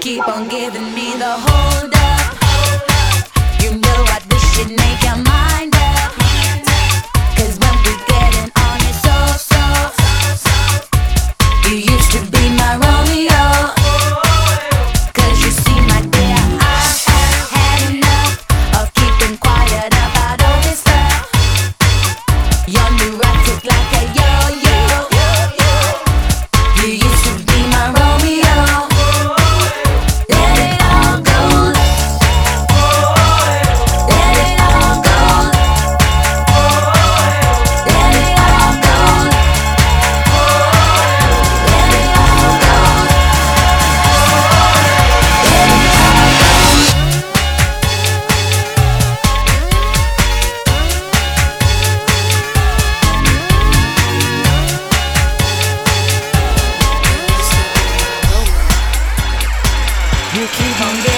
keep on giving me the hold You keep on